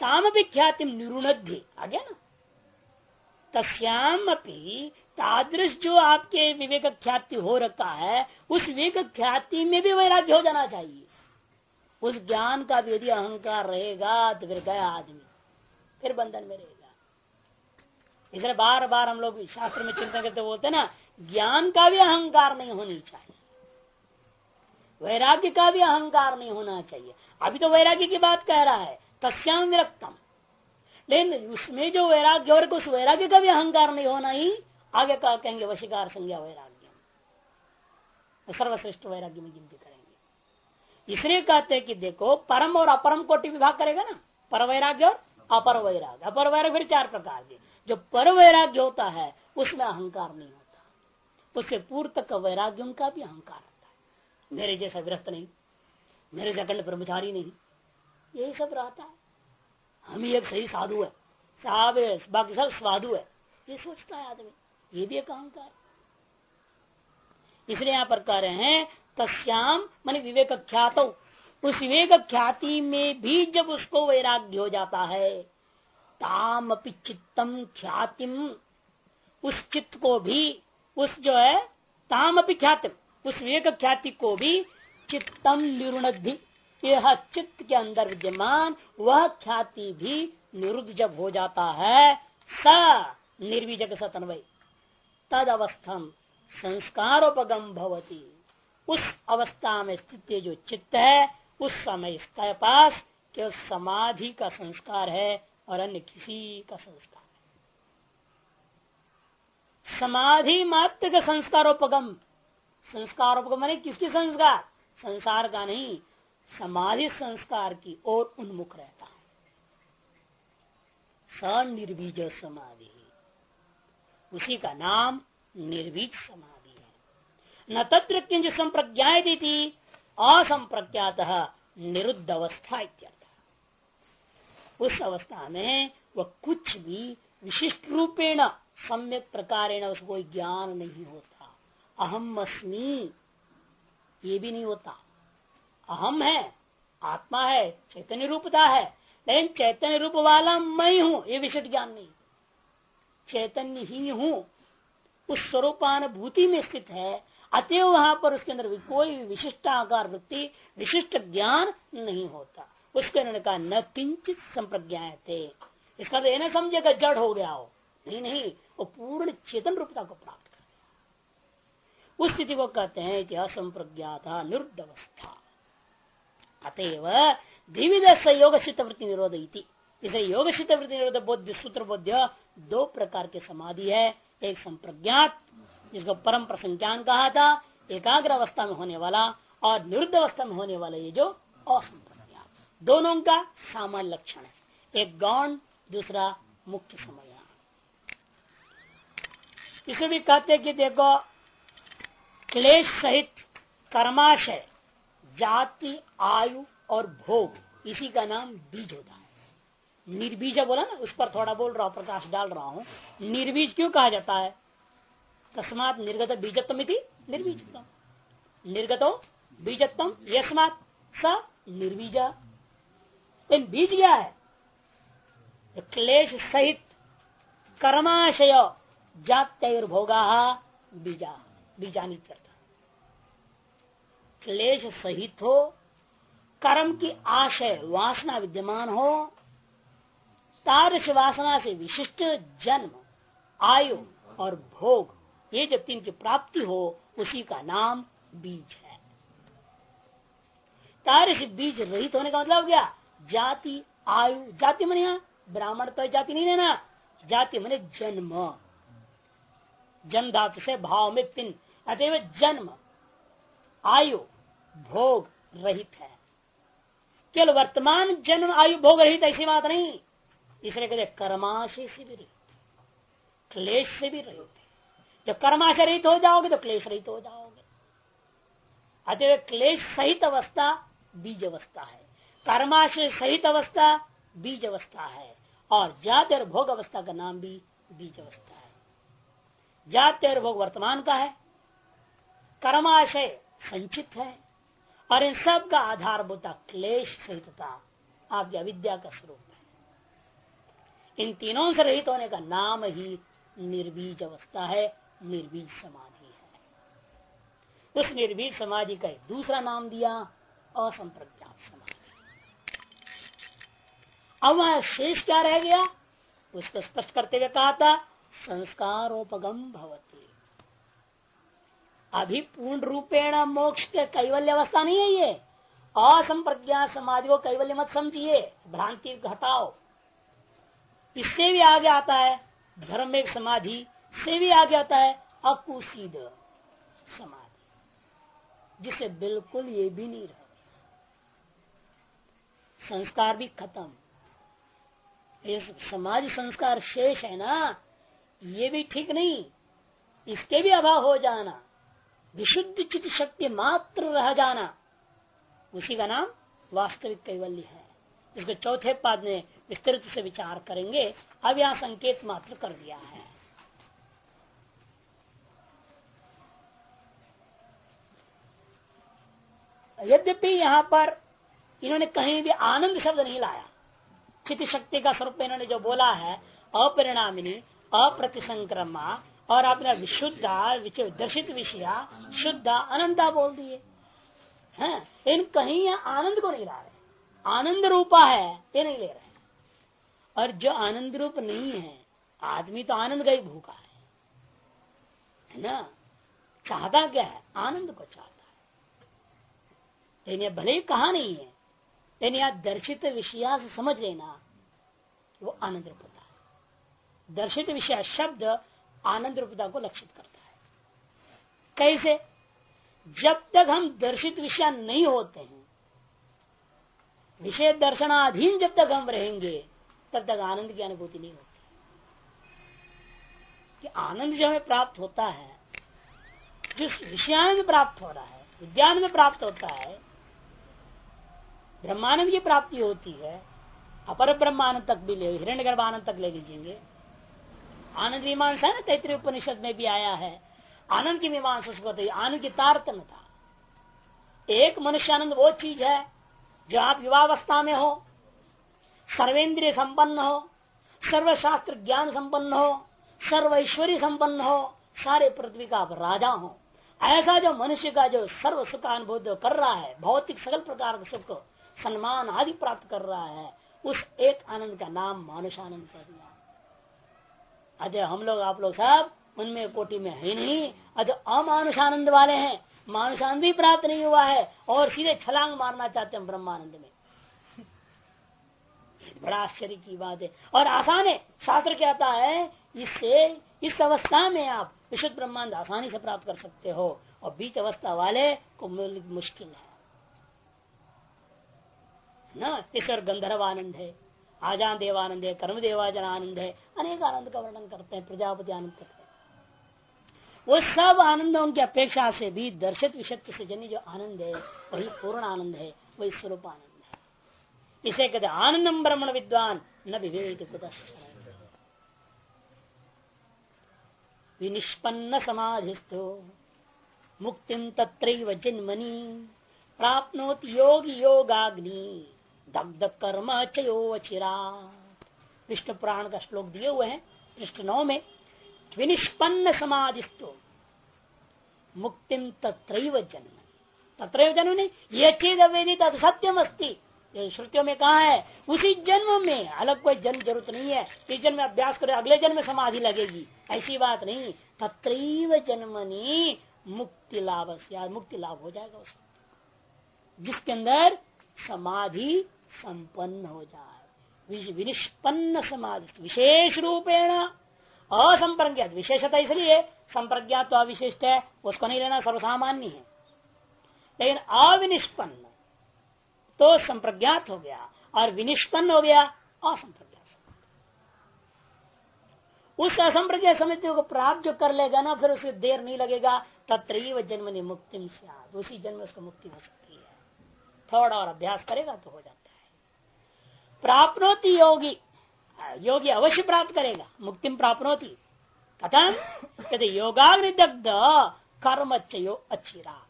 ताम ख्याति निरुणद्धि। आ गया ना? तस्याम अपनी तादृश जो आपके विवेक ख्याति हो रखा है, उस विवेक ख्याति में भी वैराग्य हो जाना चाहिए। उस ज्ञान का भी यदि अहंकार रहेगा तो फिर गया आदमी। फिर बंधन में रहेगा। इसलिए बार बार हम लोग शास्त्र में चिंतन करते बोलते ना, ज्ञान का भी अहंकार नहीं होनी चाहिए। वैराग्य का भी अहंकार नहीं होना चाहिए। अभी तो वैराग्य की बात कह रहा है तस्याम विरक्तम। लेकिन उसमें जो वैराग्य, और उस वैराग्य का भी अहंकार नहीं होना ही, आगे का कहेंगे, वशिकार संज्ञा वैराग्य सर्वश्रेष्ठ वैराग्य में गिनती करेंगे। इसलिए कहते हैं कि देखो, परम और अपरम कोटि विभाग करेगा ना? पर वैराग्य और अपर वैराग्य अपर वैराग्य फिर चार प्रकार के। जो पर वैराग्य होता है, उसमें अहंकार नहीं होता। उसके पूर्व तक वैराग्य उनका भी अहंकार रहता है। मेरे जैसा व्रत नहीं। मेरे जगह ब्रह्मचारी नहीं। यही सब रहता है। हम ही एक सही साधु है। साहब बाकी सब साधु है। ये सोचता है आदमी। ये भी एक अहंकार इसलिए यहाँ पर कह रहे हैं तस्याम मान विवेक ख्यात उस विवेक ख्याति में भी जब उसको वैराग्य हो जाता है ताम चित्तम ख्यातिम। उस चित्त को भी, उस जो है ताम अपि ख्यातिम। उस विवेक ख्याति को भी चित्तम निरुणधि यह चित्त के अंदर विद्यमान, वह ख्याति भी निरुद्ध जब हो जाता है। स निर्विजक सतन्वय। तद अवस्थम संस्कारोपगम भवती। उस अवस्था में स्थित जो चित्त है, उस समय इसके पास कि समाधि का संस्कार है और अन्य किसी का संस्कार है। समाधि मात्र का संस्कारोपगम। संस्कारोपगम मानी किसकी संस्कार? संसार का नहीं, समाधि संस्कार की ओर उन्मुख रहता है। सनिर्बीज समाधि। उसी का नाम निर्बीज समाधि। न तत्र किंच संप्रज्ञात असंप्रज्ञात निरुद्ध अवस्था इत्यर्थ। उस अवस्था में वह कुछ भी विशिष्ट रूपेण, सम्यक प्रकार उसको ज्ञान नहीं होता। अहम अस्मी, ये भी नहीं होता। अहम है, आत्मा है, चैतन्य रूपता है, लेकिन चैतन्य रूप वाला मैं हूँ, ये विशिष्ट ज्ञान नहीं। चैतन्य ही हूँ। उस स्वरूपानुभूति में स्थित है अतएव वहाँ पर उसके अंदर कोई विशिष्ट आकार वृत्ति, विशिष्ट ज्ञान नहीं होता। उसके उन्होंने कहा, न किंचित संप्रज्ञा थे इसका तो ना समझेगा जड़ हो गया हो। नहीं नहीं, वो पूर्ण चेतन रूपता को प्राप्त कर उस स्थिति को कहते हैं कि असंप्रज्ञाता निरुद्ध अवस्था अतएव द्विविध चित्त वृत्ति निरोध इसे योग वृत्ति निरोध बोध सूत्र बोध्य, दो प्रकार के समाधि है। एक संप्रज्ञात जिसको परम प्रसंज्ञान कहा था एकाग्र अवस्था में होने वाला और निरुद्ध अवस्था में होने वाला ये जो असंप्रज्ञात दोनों का सामान्य लक्षण है। एक गौण, दूसरा मुख्य समय। इसे भी कहते कि देखो, क्लेश सहित कर्माशय, जाति, आयु और भोग, इसी का नाम बीज होता है। निर्बीज बोला ना, उस पर थोड़ा बोल रहा हूँ, प्रकाश डाल रहा हूँ। निर्बीज क्यों कहा जाता है? तस्मात निर्गत बीजत्म निर्बीजतम निर्गतो बीजत्म यस्मात स निर्बीजा। इन बीज क्या है। क्लेश सहित कर्माशय जात्युर्भोगा बीजा बीजानी करता क्लेश सहित हो कर्म की आशय वासना विद्यमान हो तारस वासना से विशिष्ट जन्म, आयु और भोग ये जब तीन की प्राप्ति हो, उसी का नाम बीज है। तारे से बीज रहित होने का मतलब क्या? जाति, आयु, जाति मन ब्राह्मण तो जाति नहीं लेना जाति मने जन्म। जन्म धातु से भाव में तीन, अतएव जन्म, आयु, भोग रहित है। केवल वर्तमान जन्म, आयु, भोग रहित ऐसी बात नहीं। इसलिए कहते कर्माशय से भी रहित, क्लेश से भी रहित। जब कर्माशय रहित हो जाओगे तो क्लेश रहित हो जाओगे। अतः क्लेश सहित अवस्था बीज अवस्था है। कर्माशय सहित अवस्था बीज अवस्था है। और जाति और भोग अवस्था का नाम भी बीज अवस्था है। जाति और भोग वर्तमान का है। कर्माशय संचित है। और इन सब का आधारभूता क्लेश सहितता आपकी अविद्या का स्वरूप है। इन तीनों से रहित होने का नाम ही निर्बीज अवस्था है। निर्बीज समाधि है। उस निर्बीज समाधि का एक दूसरा नाम दिया, असंप्रज्ञात समाधि। अब वह शेष क्या रह गया? उसको स्पष्ट करते हुए कहा था, संस्कारोपगम भवती। अभी पूर्ण रूपेण मोक्ष के कैवल्य अवस्था नहीं है ये। असंप्रज्ञा समाधि को कैवल्य मत समझिए, भ्रांति घटाओ इससे भी आगे आता है, धर्म एक समाधि से भी आगे आता है अकुशीद समाधि, जिसे बिल्कुल ये भी नहीं रह। संस्कार भी खत्म। ये समाज संस्कार शेष है ना, ये भी ठीक नहीं। इसके भी अभाव हो जाना। विशुद्ध चित शक्ति मात्र रह जाना। उसी का नाम वास्तविक कैवल्य है। इसके चौथे पाद में विस्तृत से विचार करेंगे। अब यहाँ संकेत मात्र कर दिया है। यद्यपि यहाँ पर इन्होंने कहीं भी आनंद शब्द नहीं लाया। चित शक्ति का स्वरूप इन्होंने जो बोला है, अपरिणामिनी, अप्रतिसंक्रमा, और आपने विशुद्ध दर्शित विषय, शुद्ध, अनंता बोल दिए। हैं? इन कहीं यहाँ आनंद को नहीं ला रहे। आनंद रूपा है, ये नहीं ले रहे। और जो आनंद रूप नहीं है, आदमी तो आनंद का ही भूखा है। है ना? चाहता क्या है? आनंद को चाहता है यह भले ही कहा नहीं है लेकिन यहाँ दर्शित विषया से समझ लेना वो आनंद रूपता है। दर्शित विषय शब्द आनंद रूपता को लक्षित करता है। कैसे? जब तक हम दर्शित विषय नहीं होते हैं, विषय दर्शनाधीन जब तक हम रहेंगे, तब तक आनंद की अनुभूति नहीं होती। कि आनंद जो हमें प्राप्त होता है, जिस विषयानंद प्राप्त हो रहा है, विज्ञान में प्राप्त होता है ब्रह्मानंद की प्राप्ति होती है, अपर ब्रह्मानंद तक भी ले, हिरण्य गर्भानंद तक ले लीजिएँगे। आनंद मीमांसा ना, तैतृय उपनिषद में भी आया है। आनंद की मीमांसा को आनंद की तारतम्य था। एक मनुष्य आनंद वो चीज़ है, जो आप युवावस्था में हो, सर्वेंद्रिय संपन्न हो, सर्वशास्त्र ज्ञान संपन्न हो सर्व ऐश्वर्य संपन्न हो, सारे पृथ्वी का आप राजा हो। ऐसा जो मनुष्य का जो सर्व सुख अनुभव कर रहा है, भौतिक सकल प्रकार का सुख सम्मान आदि प्राप्त कर रहा है, उस एक आनंद का नाम मानुष आनंद कर दिया। अजय, हम लोग, आप लोग सब उनमें कोटि में है नहीं, अजय अमानुष आनंद वाले हैं। मानुषानंद भी प्राप्त नहीं हुआ है, और सीधे छलांग मारना चाहते हैं ब्रह्मानंद में। बड़ा आश्चर्य की बात है। और आसान है, शास्त्र कहता है, इससे, इस अवस्था में आप विशुद्ध ब्रह्मांड आसानी से प्राप्त कर सकते हो, और बीच अवस्था वाले को मुश्किल है। ना ईश्वर गंधर्व आनंद है आजान देवानंद है कर्म देवाजन आनंद है, अनेक आनंद का वर्णन करते हैं, प्रजापति आनंद करते हैं। वो सब आनंद उनकी अपेक्षा से भी दर्शित विषय से जन्य जो आनंद है, वही पूर्ण आनंद है, वही स्वरूप आनंद है। इसे कहते आनंदम ब्रह्मण विद्वान, न विवेक विनिष्पन्न समाधिस्थो मुक्तिम तत्र जन्मनी प्राप्त योग योगाग्नि। दग्ध कर्म चिरा। विष्णु पुराण का श्लोक दिए हुए हैं पृष्ठ नौ में, विनिष्पन्न समाधिस्तो मुक्तिम तत्रैव जन्म। तत्रैव जन्म नहीं, ये चीज़ अवेदी अवेदित सत्यम अस्ती। श्रुतियों में कहा है, उसी जन्म में, अलग कोई जन्म ज़रूरत नहीं है, इस जन्म में अभ्यास करे, अगले जन्म में समाधि लगेगी। ऐसी बात नहीं, तत्रैव जन्मनी मुक्ति लाभ मुक्ति लाभ हो जाएगा उसको जिसके अंदर समाधि संपन्न हो जाए। विनिष्पन्न समाधि विशेष रूपेण असंप्रज्ञात विशेषता इसलिए संप्रज्ञात तो अविशिष्ट है, उसको नहीं लेना सर्वसामान्य है। लेकिन अविनिष्पन्न तो संप्रज्ञात हो गया और विनिष्पन्न हो गया असंप्रज्ञात उस असंप्रज्ञात समिति को प्राप्त जो कर लेगा ना, फिर उसे देर नहीं लगेगा। तत्व जन्म ने मुक्ति उसी जन्म उसको मुक्ति हो सकती है। थोड़ा और अभ्यास करेगा तो हो जाता प्राप्नोति योगी। योगी अवश्य प्राप्त करेगा। मुक्ति प्राप्नोति। कथम कहते योगाग्नि दग्ध कर्म चयो अच्छी रात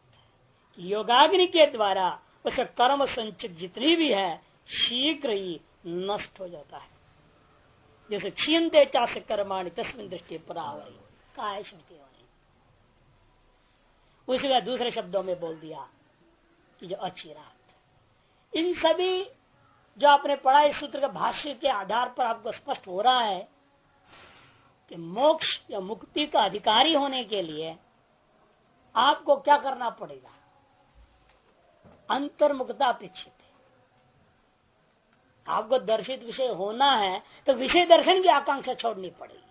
योगाग्नि के द्वारा उसका कर्म संचित जितनी भी है, शीघ्र ही नष्ट हो जाता है। जैसे क्षीणते चाष कर्माणी तस्मिन दृष्टि परावरी। काय उसी का दूसरे शब्दों में बोल दिया, कि जो अच्छी रात इन सभी जो आपने पढ़ा इस सूत्र के भाष्य के आधार पर आपको स्पष्ट हो रहा है कि मोक्ष या मुक्ति का अधिकारी होने के लिए आपको क्या करना पड़ेगा? अंतर्मुखता अपेक्षित है। आपको दर्शित विषय होना है तो विषय दर्शन की आकांक्षा छोड़नी पड़ेगी।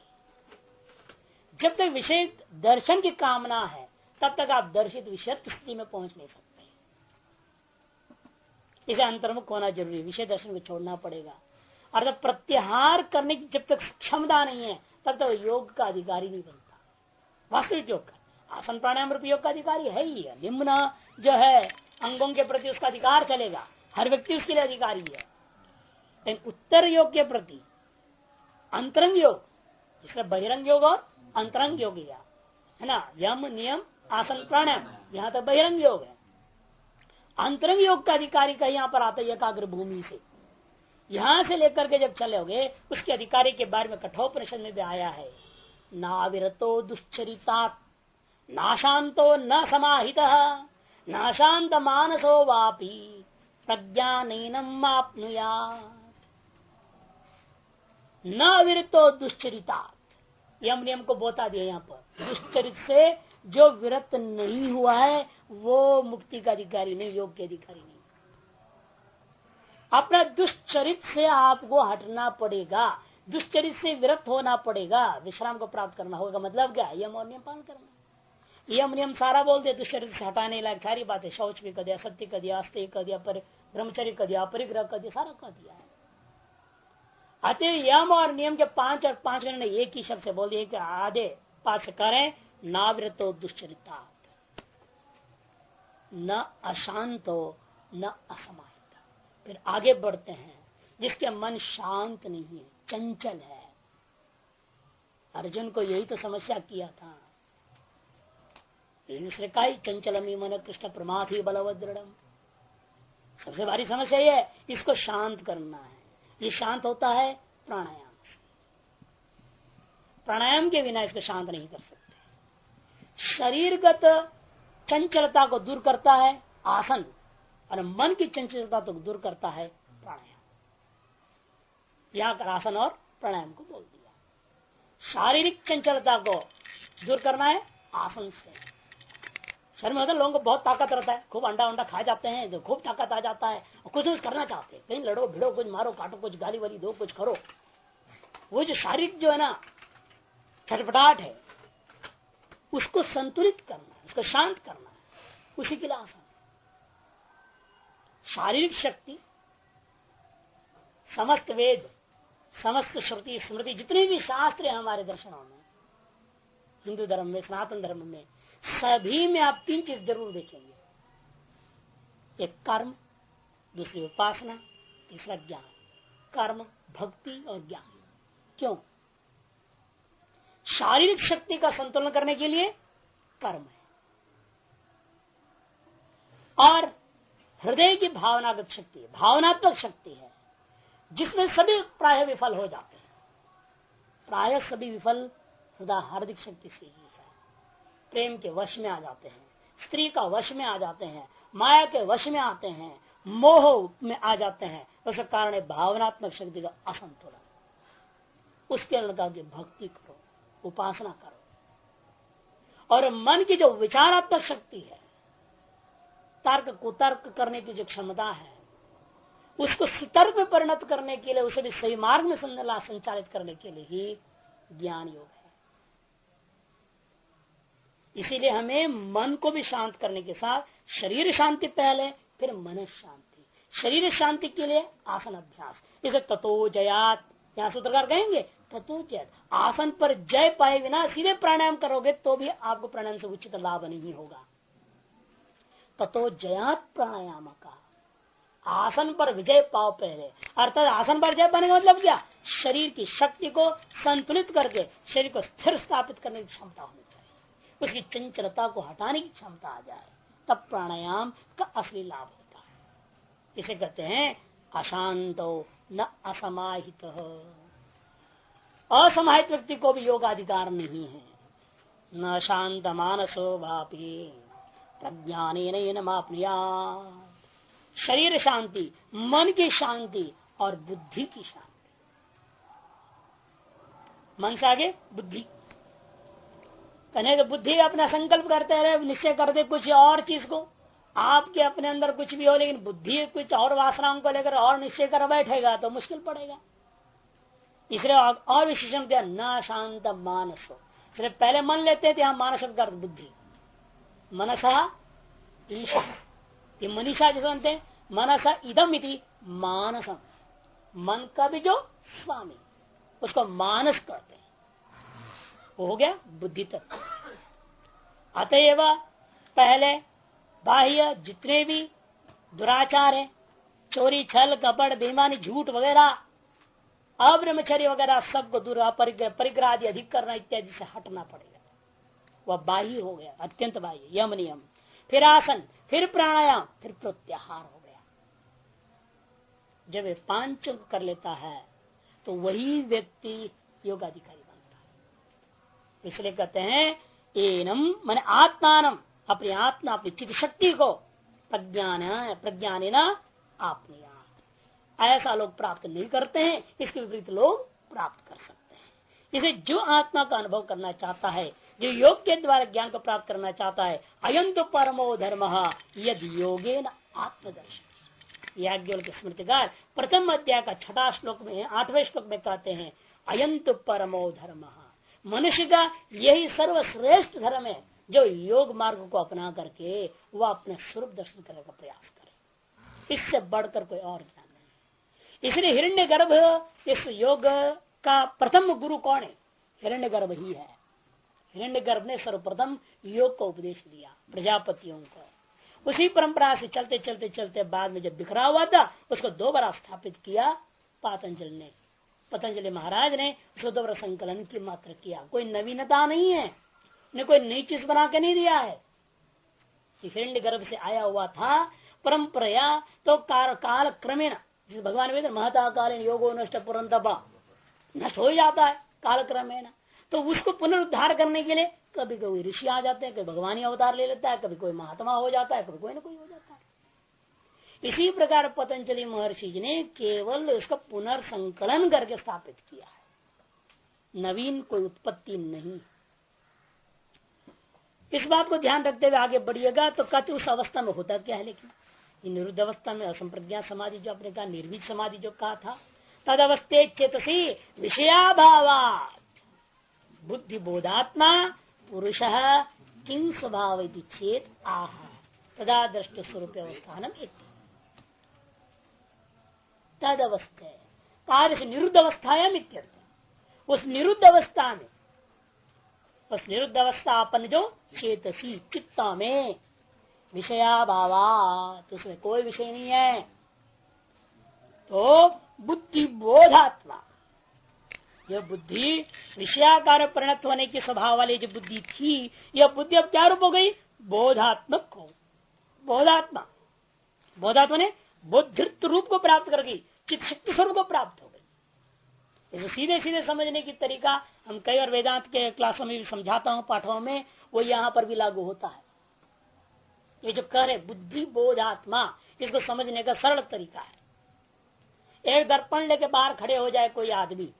जब तक विषय दर्शन की कामना है, तब तक आप दर्शित विषय स्थिति में पहुँच नहीं सकते। इसे अंतर्मुख होना ज़रूरी विषय दर्शन को छोड़ना पड़ेगा। अर्थात प्रत्याहार करने की जब तक क्षमता नहीं है, तब तक योग का अधिकारी नहीं बनता। वास्तविक योग का आसन प्राणायाम रूप योग का अधिकारी है ही निम्न जो है, अंगों के प्रति उसका अधिकार चलेगा। हर व्यक्ति उसके लिए अधिकारी है। लेकिन उत्तर योग के प्रति, अंतरंग योग जिसका बहिरंग योग और अंतरंग योग है ना? यम, नियम, आसन, प्राणायाम। यहाँ तो बहिरंग योग है। अंतरंग योग का अधिकारी का यहाँ पर आता है एकाग्र भूमि से। यहाँ से लेकर के जब चले चलोगे, उसके अधिकारी के बारे में कठोर परिषद में भी आया है। नाविरतो दुश्चरिता नाशांतो न समाहित नाशांत मानसो वापी प्रज्ञानम आपनुया न विरतो दुश्चरिता यम नियम को बोता दिया यहाँ पर। दुश्चरित से जो विरक्त नहीं हुआ है, वो मुक्ति का अधिकारी नहीं, योग के अधिकारी नहीं। अपना दुष्चरित से आपको हटना पड़ेगा। दुष्चरित से विरक्त होना पड़ेगा। विश्राम को प्राप्त करना होगा। मतलब क्या? यम और नियम पालन करना। यम नियम सारा बोल दे दुष्चरित से हटाने लायक सारी बात। है शौच भी कर दिया, सत्य कर दिया अस्त्य कर दिया, पर ब्रह्मचर्य कर दिया परिग्रह कर दिया, सारा कर दिया है। अतः यम और नियम के पाँच और पाँच ने एक ही शब्द से बोल दिए आधे पाठ करें नावृतो दुश्चरिता। न अशांत, न असमाहित। फिर आगे बढ़ते हैं, जिसके मन शांत नहीं है, चंचल है। अर्जुन को यही तो समस्या किया था। दूसरे का ही मन, कृष्ण प्रमाथ ही सबसे भारी समस्या ये इसको शांत करना है। ये शांत होता है प्राणायाम प्राणायाम के बिना इसको शांत नहीं कर सकते। शरीरगत चंचलता को दूर करता है, आसन, और मन की चंचलता को दूर करता है, प्राणायाम। यहाँ कर आसन और प्राणायाम को बोल दिया। शारीरिक चंचलता को दूर करना है, आसन से। शरीर में होता लोगों को बहुत ताकत रहता है, खूब अंडा अंडा खा जाते हैं, जो खूब ताकत आ जाता है, और कुछ कुछ करना चाहते हैं। कहीं लड़ो, भिड़ो, कुछ मारो, काटो, कुछ गाली वाली दो, कुछ करो। वो जो शारीरिक जो है ना, छटपटाट है उसको संतुलित करना है, उसको शांत करना है, उसी के लिए आसान। शारीरिक शक्ति, समस्त वेद, समस्त श्रुति, स्मृति, जितने भी शास्त्र है हमारे दर्शनों में, हिंदू धर्म में, सनातन धर्म में, सभी में आप तीन चीज़ ज़रूर देखेंगे। एक कर्म, दूसरी उपासना, तीसरा ज्ञान। कर्म, भक्ति और ज्ञान। क्यों? शारीरिक शक्ति का संतुलन करने के लिए कर्म है। और हृदय की भावनागत शक्ति, भावनात्मक शक्ति है, जिसमें सभी प्राय विफल हो जाते हैं। प्राय सभी विफल हृदय हार्दिक शक्ति से ही है। प्रेम के वश में आ जाते हैं, स्त्री का वश में आ जाते हैं, माया के वश में आते हैं, मोह में आ जाते हैं, उसके कारण भावनात्मक शक्ति का असंतुलन। उसके अनुसार भक्ति करो। उपासना करो। और मन की जो विचारात्मक शक्ति है, तर्क कुतर्क करने की जो क्षमता है, उसको सुतर्क में परिणत करने के लिए, उसे भी सही मार्ग में संचालित करने के लिए ही ज्ञान योग है। इसीलिए हमें मन को भी शांत करने के साथ शरीर शांति पहले, फिर मन शांति। शरीर शांति के लिए आसन अभ्यास। इसे ततो जयात, यहाँ सूत्रकार कहेंगे ततो जय आसन पर जय पाए बिना सीधे प्राणायाम करोगे तो भी आपको प्राणायाम से उचित लाभ नहीं होगा। ततो जयात प्राणायाम का आसन पर विजय पाओ पहले। अर्थात आसन पर जय पाने का मतलब क्या? शरीर की शक्ति को संतुलित करके शरीर को स्थिर स्थापित करने की क्षमता होनी चाहिए। उसकी चंचलता को हटाने की क्षमता आ जाए, तब प्राणायाम का असली लाभ होता है। इसे कहते हैं अशांत न असमाहित। असमाहित व्यक्ति को भी योगाधिकार नहीं है। न शांत मानसो वापी प्रज्ञान मापनिया शरीर शांति, मन की शांति और बुद्धि की शांति। मन से आगे बुद्धि। कहने तो बुद्धि अपना संकल्प करते रहे, निश्चय कर दे कुछ और चीज़ को। आपके अपने अंदर कुछ भी हो, लेकिन बुद्धि कुछ और वासनाओं को लेकर और निश्चय कर बैठेगा तो मुश्किल पड़ेगा। इसलिए और विशेषण दिया न शांत मानस। इसलिए पहले मन लेते थे यहाँ मानस कर बुद्धि। मनसा ईशा। ये मनीषा जो जानते हैं, मनसा इदम इति मानसम। मन का भी जो स्वामी, उसको मानस करते हैं। हो गया बुद्धि तक अतएव पहले बाह्य जितने भी दुराचार है, चोरी, छल कपड़ बेमानी झूठ वगैरह अब्रह्मचर्य वगैरह सबको दूर परिग्रह आदि अधिक करना इत्यादि से हटना पड़ेगा। वह बाह्य हो गया, अत्यंत बाह्य, यम नियम। फिर आसन, फिर प्राणायाम, फिर प्रत्याहार हो गया। जब ये पाँच कर लेता है तो वही व्यक्ति योगाधिकारी बनता है। इसलिए कहते हैं, एनम, मन आत्मान अपनी आत्मा, अपनी चित शक्ति को प्रज्ञान प्रज्ञान आपने ऐसा लोग प्राप्त नहीं करते हैं, इसके विपरीत लोग प्राप्त कर सकते हैं। इसे जो आत्मा का अनुभव करना चाहता है, जो योग के द्वारा ज्ञान को प्राप्त करना चाहता है, अयंत परमो धर्म, यद योगे न आत्मदर्शन याज्ञवल के स्मृतिकार प्रथम अध्याय का छठा श्लोक में, आठवें श्लोक में कहते हैं, अयंत परमो धर्म। मनुष्य का यही सर्वश्रेष्ठ धर्म है, जो योग मार्ग को अपना करके वह अपने स्वरूप दर्शन करने का प्रयास करे। इससे बढ़कर कोई और इसलिए हिरण्य गर्भ इस योग का प्रथम गुरु कौन है? हिरण्य गर्भ ही है। हिरण्य गर्भ ने सर्वप्रथम योग का उपदेश दिया प्रजापतियों को। उसी परंपरा से चलते चलते चलते बाद में जब बिखरा हुआ था उसको दो बार स्थापित किया पातंजल ने। पतंजलि महाराज ने उसको दो बार संकलन की मात्र किया। कोई नवीनता नहीं है ने कोई नई चीज़ बना के नहीं दिया है। हिरण्य गर्भ से आया हुआ था परंपरा तो काल, काल क्रमेण भगवान वेद महता कालीन योगो नष्ट पुरंतपा। नष्ट हो जाता है काल क्रमेण तो उसको पुनरुद्धार करने के लिए कभी कोई ऋषि आ जाते हैं कभी भगवान ही अवतार ले लेता है, कभी कोई महात्मा हो जाता है, कभी कोई ना कोई हो जाता है। इसी प्रकार पतंजलि महर्षि जी ने केवल उसका पुनर्संकलन करके स्थापित किया है। नवीन कोई उत्पत्ति नहीं। इस बात को ध्यान रखते हुए आगे बढ़िएगा तो कति उस अवस्था में होता क्या है लेकिन? निरुद्ध अवस्था में असंप्रज्ञा समाधि जो आपने कहा निर्वित समाधि जो कहा था तद अवस्थे चेतसी विषयाभावा बुद्धि बोधात्मा पुरुष किं स्वभाव चेत आह। तदा दृष्ट स्वरूप अवस्थान तद अवस्था कार्य निरुद्ध अवस्थायाम उस निरुद्ध अवस्था में उस निरुद्ध अवस्था अपन जो चेतसी चित्ता में विषया भावा तो उसमें कोई विषय नहीं है। तो बुद्धि बोधात्मा। यह बुद्धि विषयाकार परिणत होने के स्वभाव वाली जो बुद्धि थी, यह बुद्धि अब क्या रूप हो गई? बोधात्मक हो। बोधात्मा। बोधात्मा ने बुद्धित्व रूप को प्राप्त कर गई चित्त शक्ति स्वरूप को प्राप्त हो गई। इसे सीधे सीधे समझने की तरीका हम कई और वेदांत के क्लासों में भी समझाता हूँ, पाठों में, वो यहाँ पर भी लागू होता है। ये जो कह रहे बुद्धि बोध आत्मा, इसको समझने का सरल तरीका है। एक दर्पण लेके बाहर खड़े हो जाए कोई आदमी,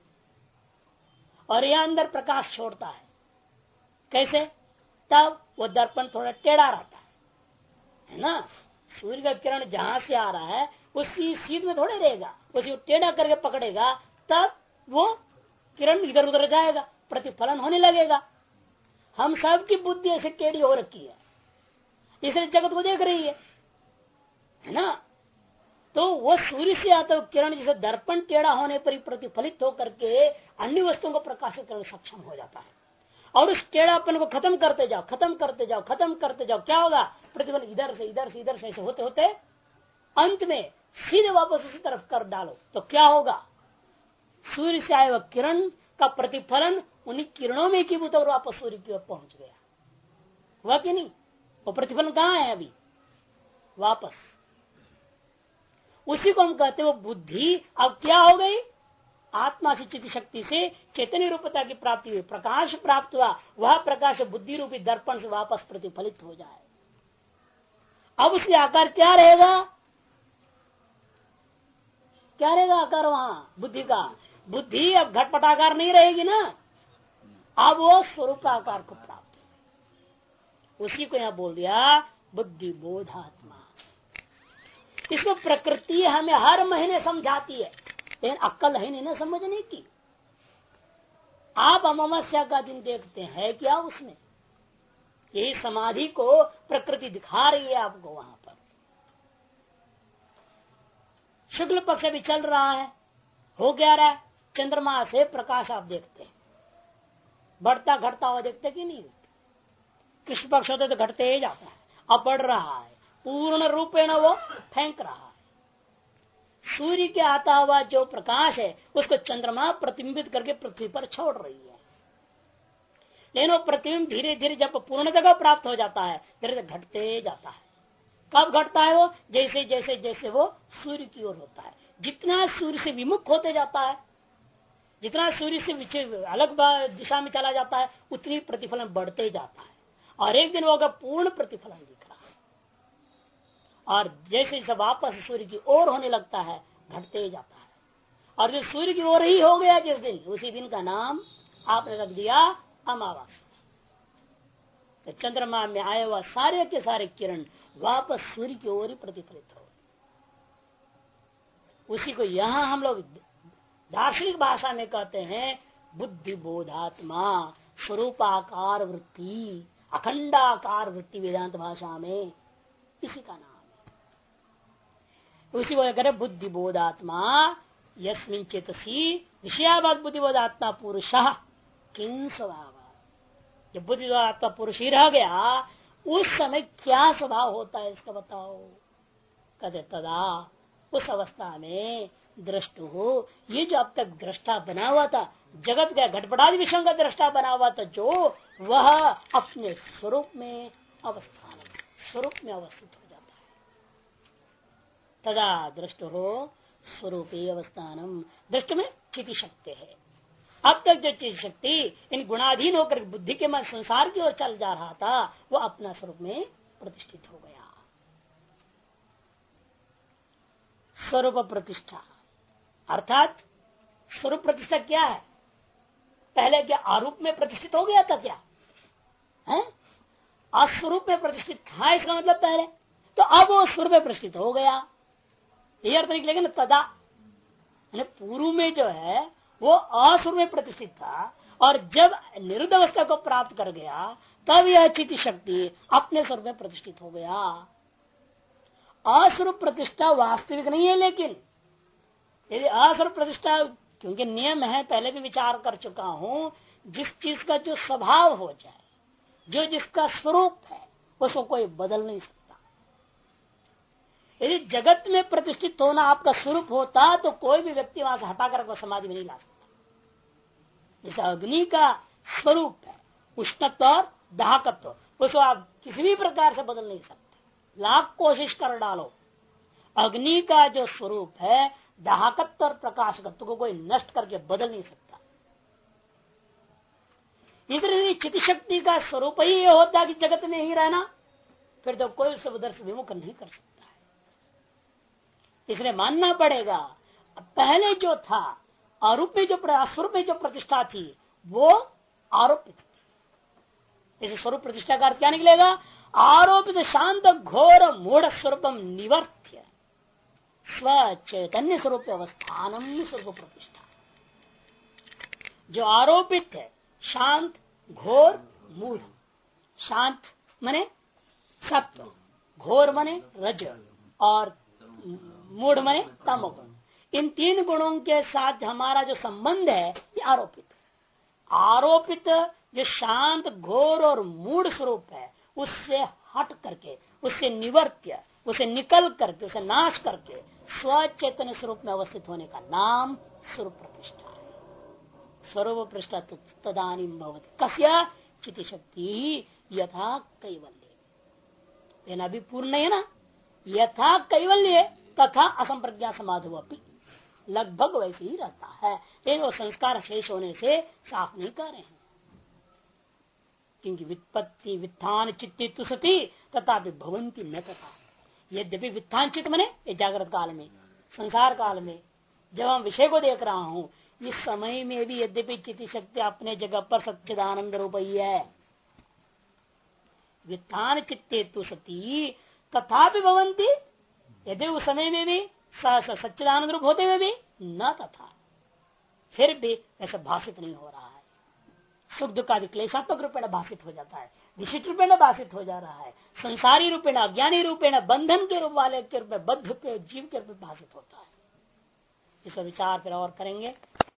और यह अंदर प्रकाश छोड़ता है। कैसे? तब वो दर्पण थोड़ा टेढ़ा रहता है है ना? सूर्य का किरण जहाँ से आ रहा है, उसी सीध में थोड़े रहेगा, उसी टेढ़ा करके पकड़ेगा, तब वो किरण इधर उधर जाएगा, प्रतिफलन होने लगेगा। हम सब की बुद्धि ऐसे टेढ़ी हो रखी है। इसलिए जगत को देख रही है। है ना? तो वो सूर्य से आता हुआ किरण जैसे दर्पण टेढ़ा होने पर ही प्रतिफलित होकर के अन्य वस्तुओं को प्रकाशित करने सक्षम हो जाता है। और उस टेढ़ापन को खत्म करते जाओ, खत्म करते जाओ, खत्म करते जाओ। क्या होगा? प्रतिफल इधर से इधर से इधर से, ऐसे होते होते अंत में सीधे वापस उसी तरफ़ कर डालो। तो क्या होगा? सूर्य से आए वह किरण का प्रतिफलन उन्हीं किरणों में की और वापस सूर्य की ओर पहुँच गया। हुआ कि नहीं? वो प्रतिफलन कहाँ है अभी? वापस। उसी को हम कहते वो बुद्धि। अब क्या हो गई? आत्मा से चित्त शक्ति से चैतन्य रूपता की प्राप्ति हुई। प्रकाश प्राप्त हुआ। वह प्रकाश बुद्धि रूपी दर्पण से वापस प्रतिफलित हो जाए। अब उसके आकार क्या रहेगा? क्या रहेगा आकार वहाँ? बुद्धि का। बुद्धि अब घटपटाकार नहीं रहेगी ना? अब वो स्वरूप आकार को प्राप्त उसी को यहाँ बोल दिया बुद्धि बोधात्मा इसको प्रकृति हमें हर महीने समझाती है, लेकिन अक्कल है नहीं ना समझने की। आप अमावस्या का दिन देखते हैं क्या उसमें? यही समाधि को प्रकृति दिखा रही है आपको वहाँ पर। शुक्ल पक्ष भी चल रहा है, हो गया रहा है, चंद्रमा से प्रकाश आप देखते हैं। बढ़ता घटता हुआ देखते कि नहीं? कृष्ण पक्ष होते तो घटते ही जाता है। अब बढ़ रहा है। पूर्ण रूपेण वो फेंक रहा है। सूर्य के आता हुआ जो प्रकाश है, उसको चंद्रमा प्रतिबिंबित करके पृथ्वी पर छोड़ रही है। लेकिन वो प्रतिबिंब धीरे धीरे जब पूर्ण जगह प्राप्त हो जाता है धीरे धीरे घटते जाता है। कब घटता है वो? जैसे जैसे जैसे वो सूर्य की ओर होता है। जितना सूर्य से विमुख होते जाता है, जितना सूर्य से अलग दिशा में चला जाता है, उतनी प्रतिफलन बढ़ते जाता है। और एक दिन अगर पूर्ण प्रतिफलन दिख रहा है और जैसे जैसे वापस सूर्य की ओर होने लगता है, घटते जाता है। और जो सूर्य की ओर ही हो गया जिस दिन, उसी दिन का नाम आपने रख दिया अमावस्या। तो चंद्रमा में आए हुआ सारे के सारे किरण वापस सूर्य की ओर ही प्रतिफलित हो उसी को यहाँ हम लोग दार्शनिक भाषा में कहते हैं बुद्धि बोधात्मा स्वरूपाकार वृत्ति। अखंडाकार वृत्ति वेदांत भाषा में इसी का नाम है। उसी को करें बुद्धि बोधात्मा यस्मिन चेतसी विषयाबाद बुद्धि बोधात्मा पुरुष किन स्वभाव? जब बुद्धि आत्मा पुरुष ही रह गया, उस समय क्या स्वभाव होता है इसका बताओ। कहते, तदा उस अवस्था में दृष्ट हो ये जो अब तक दृष्टा बना हुआ था जगत का घटपटादि विषयों का दृष्टा बना हुआ था जो वह अपने स्वरूप में अवस्थान स्वरूप में अवस्थित हो जाता है। तदा दृष्ट हो स्वरूप अवस्थानम। दृष्ट में चिति शक्ति है। अब तक जो चीज़ शक्ति इन गुणाधीन होकर बुद्धि के मन संसार की ओर चल जा रहा था, वो अपना स्वरूप में प्रतिष्ठित हो गया। स्वरूप प्रतिष्ठा। अर्थात स्वरूप प्रतिष्ठा क्या है? पहले क्या आरूप में प्रतिष्ठित हो गया था क्या? है? अस्वरूप में प्रतिष्ठित था इसका मतलब पहले। तो अब वो स्वरूप में प्रतिष्ठित हो गया। ये अर्थ निकलेगा ना तदा। पूर्व में जो है, वो अस्वरूप में प्रतिष्ठित था और जब निरुद्ध अवस्था को प्राप्त कर गया, तब यह चित शक्ति अपने स्वरूप में प्रतिष्ठित हो गया। अस्वरूप प्रतिष्ठा वास्तविक नहीं है लेकिन, यदि अस्वरूप प्रतिष्ठा क्योंकि नियम है, पहले भी विचार कर चुका हूँ, जिस चीज़ का जो स्वभाव हो जाए, जो जिसका स्वरूप है, उसको कोई बदल नहीं सकता। यदि जगत में प्रतिष्ठित होना आपका स्वरूप होता तो कोई भी व्यक्ति वहाँ से हटाकर को समाधि में नहीं ला सकता। जैसे अग्नि का स्वरूप है, उष्णत्व और दाहकत्व, उसको आप किसी भी प्रकार से बदल नहीं सकते। लाख कोशिश कर डालो अग्नि का जो स्वरूप है, दाहकत्व और प्रकाशकत्व को कोई नष्ट करके बदल नहीं सकता। इधर चित शक्ति का स्वरूप ही यह होता कि जगत में ही रहना, फिर तो कोई उसे उधर से विमुख नहीं कर सकता है। इसलिए मानना पड़ेगा, पहले जो था आरोप में जो स्वरूप में जो प्रतिष्ठा थी, वो आरोपित इस स्वरूप प्रतिष्ठा का अर्थ क्या निकलेगा? आरोपित शांत घोर मूढ़ स्वरूपम निवर्त्य। स्व चैतन्य स्वरूप अवस्थान स्वरूप प्रतिष्ठा जो आरोपित है, शांत, घोर, मूढ़। शांत मने सत्व घोर मने रज। और मूढ़ मने तमोगुण इन तीन गुणों के साथ हमारा जो संबंध है, ये आरोपित है। आरोपित जो शांत, घोर और मूड स्वरूप है, उससे हट करके, उससे निवर्त्य उसे निकल करके, उसे नाश करके स्वचेतन स्वरूप में अवस्थित होने का नाम स्वरूप प्रतिष्ठा है। स्वरूप प्रतिष्ठा तदानी कस्य? चिति शक्ति यथा कैवल्य। अभी पूर्ण है ना? यथा कैवल्य, तथा असंप्रज्ञा समाधि लगभग वैसे ही रहता है। लेकिन वो संस्कार शेष होने से साफ़ नहीं कर रहे हैं। क्योंकि वित्पत्ति, वित्थान चित्ती सती तथा भवंती न तथा। यद्यपि वित्थान चित्त मने जागृत काल में, संसार काल में, जब हम विषय को देख रहा हूँ, इस समय में भी यद्यपि चित्त शक्ति अपने जगह पर सच्चिदानंद रूप ही है। वित्थान चित्ते तु सती तथा भवंती, यदि उस समय में भी सच्चिदानंद रूप होते हुए भी, न तथा। फिर भी ऐसा भाषित नहीं हो रहा है। सुख दुख आदि क्लेशात्मक रूपेण भाषित हो जाता है। विशिष्ट रूपेण भाषित हो जा रहा है। संसारी रूपेण, अज्ञानी रूपेण, बंधन के रूप वाले के रूप में, बद्ध जीव के रूप में भाषित होता है। इसका विचार फिर और करेंगे।